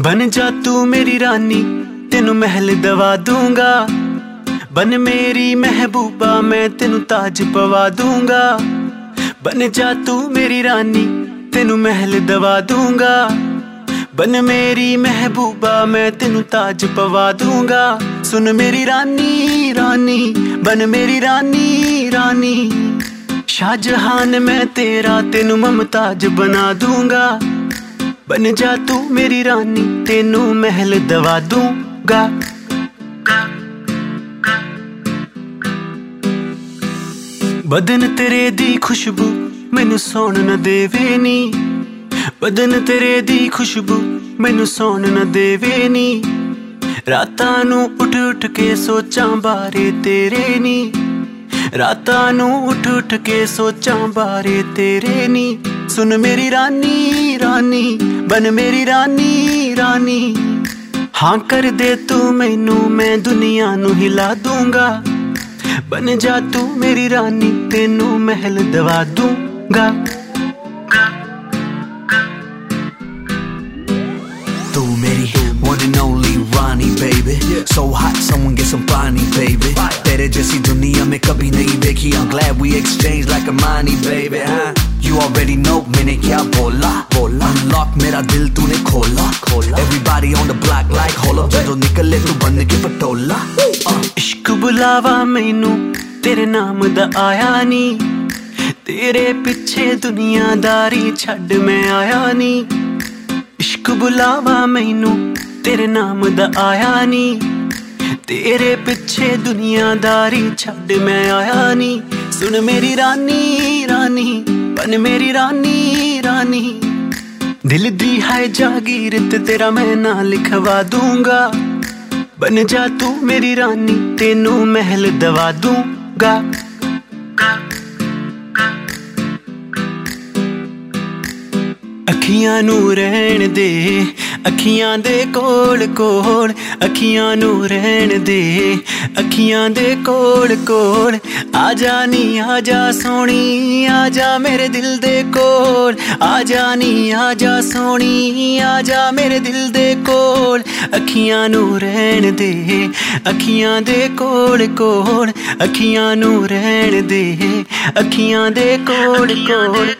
ਬਨ ਜਾ ਤੂੰ ਮੇਰੀ ਰਾਨੀ, ਤੈਨੂੰ ਮਹਿਲ ਦਵਾ ਦੂੰਗਾ। ਬਨ ਮੇਰੀ ਮਹਿਬੂਬਾ, ਮੈਂ ਤੈਨੂੰ ਤਾਜ ਪਵਾ ਦੂੰਗਾ। ਬਨ ਜਾ ਤੂੰ ਮੇਰੀ ਰਾਨੀ, ਤੈਨੂੰ ਮਹਿਲ ਦਵਾ ਦੂੰਗਾ। ਬਨ ਮੇਰੀ ਮਹਿਬੂਬਾ, ਮੈਂ ਤੈਨੂੰ ਤਾਜ ਪਵਾ ਦੂੰਗਾ। ਸੁਨ ਮੇਰੀ ਰਾਨੀ ਰਾਨੀ ਬਨ ਮੇਰੀ ਰਾਨੀ ਰਾਨੀ। ਸ਼ਾਹਜਹਾਨ, ਮੈਂ ਤੇਰਾ, ਤੈਨੂੰ ਮਮਤਾਜ ਬਣਾ ਦੂੰਗਾ। ਬਨ ਜਾ ਤੂੰ ਮੇਰੀ ਰਾਨੀ, ਤੈਨੂੰ ਮਹਿਲ ਦਵਾ ਦੂੰਗਾ। ਬਦਨ ਤੇਰੇ ਦੀ ਖੁਸ਼ਬੂ ਮੈਨੂੰ ਸੌਣ ਨਾ ਦੇਵੇ ਨੀ। ਬਦਨ ਤੇਰੇ ਦੀ ਖੁਸ਼ਬੂ ਮੈਨੂੰ ਸੌਣ ਨਾ ਦੇਵੇ ਨੀ। ਰਾਤਾਂ ਨੂੰ ਉੱਠ ਉੱਠ ਕੇ ਸੋਚਾਂ ਬਾਰੇ ਤੇਰੇ ਨੀ। ਰਾਤਾਂ ਨੂੰ ਉੱਠ ਉੱਠ ਕੇ ਸੋਚਾਂ ਬਾਰੇ ਤੇਰੇ ਨੀ। ਸੁਣ ਮੇਰੀ ਰਾਨੀ ਰਾਨੀ ਬਨ ਮੇਰੀ ਰਾਨੀ ਰਾਨੀ ਹਾਂ ਕਰ ਦੇ ਤੂੰ ਮੈਨੂੰ ਮੈਂ ਦੁਨੀਆ ਨੂੰ ਹਿਲਾ ਦੂੰਗਾ ਬਨ ਜਾ ਤੂੰ ਮੇਰੀ ਰਾਨੀ ਤੈਨੂੰ ਮਹਿਲ ਦਵਾ ਦੂੰਗਾ ਤੂੰ ਮੇਰੀ one and only Ronnie baby so hot someone get some पानी baby तेरे जैसी दुनिया में कभी नहीं देखी I'm glad we exchanged like a money baby हाँ You already know मैंने क्या बोला बोला Unlock मेरा दिल तूने खोला खोला Everybody on the block like hold up ਜਦੋਂ ਨਿਕਲੇ ਤੂੰ ਬਣ ਕੇ ਪਟੋਲਾ uh. ਇਸ਼ਕ ਬੁਲਾਵਾ ਮੈਨੂੰ ਤੇਰੇ ਨਾਮ ਦਾ ਆਇਆ ਨੀ ਤੇਰੇ ਪਿੱਛੇ ਦੁਨੀਆਦਾਰੀ ਛੱਡ ਮੈਂ ਆਇਆ ਨੀ ਇਸ਼ਕ ਬੁਲਾਵਾ ਮੈਨੂੰ ਤੇਰੇ ਨਾਮ ਦਾ ਆਇਆ ਨੀ ਤੇਰੇ ਪਿੱਛੇ ਦੁਨੀਆਦਾਰੀ ਛੱਡ ਮੈਂ ਆਇਆ ਨੀ ਸੁਣ ਮੇਰੀ ਰਾਨੀ ਰਾਨੀ ਬਨ ਮੇਰੀ ਰਾਨੀ ਰਾਨੀ ਦਿਲ ਦੀ ਹੈ ਜਾਗੀਰ ਤੇ ਤੇਰਾ ਮੈਂ ਨਾਂ ਲਿਖਵਾ ਦੂੰਗਾ ਬਨ ਜਾ ਤੂੰ ਮੇਰੀ ਰਾਨੀ ਤੈਨੂੰ ਮਹਿਲ ਦਵਾ ਦੂੰਗਾ ਅੱਖੀਆਂ ਨੂੰ ਰਹਿਣ ਦੇ ਅੱਖੀਆਂ ਦੇ ਕੋਲ ਕੋਲ ਅੱਖੀਆਂ ਨੂੰ ਰਹਿਣ ਦੇ। ਅੱਖੀਆਂ ਦੇ ਕੋਲ ਕੋਲ ਆ ਜਾ ਨੀ ਆ ਜਾ ਸੋਣੀ ਆ ਜਾ ਮੇਰੇ ਦਿਲ ਦੇ ਕੋਲ। ਆ ਜਾ ਨੀ ਆ ਜਾ ਸੋਣੀ ਆ ਜਾ ਮੇਰੇ ਦਿਲ ਦੇ ਕੋਲ। ਅੱਖੀਆਂ ਨੂੰ ਰਹਿਣ ਦੇ ਅੱਖੀਆਂ ਦੇ ਕੋਲ ਕੋਲ ਅੱਖੀਆਂ ਨੂੰ ਰਹਿਣ ਦੇ। ਅੱਖੀਆਂ ਦੇ ਕੋਲ ਕੋਲ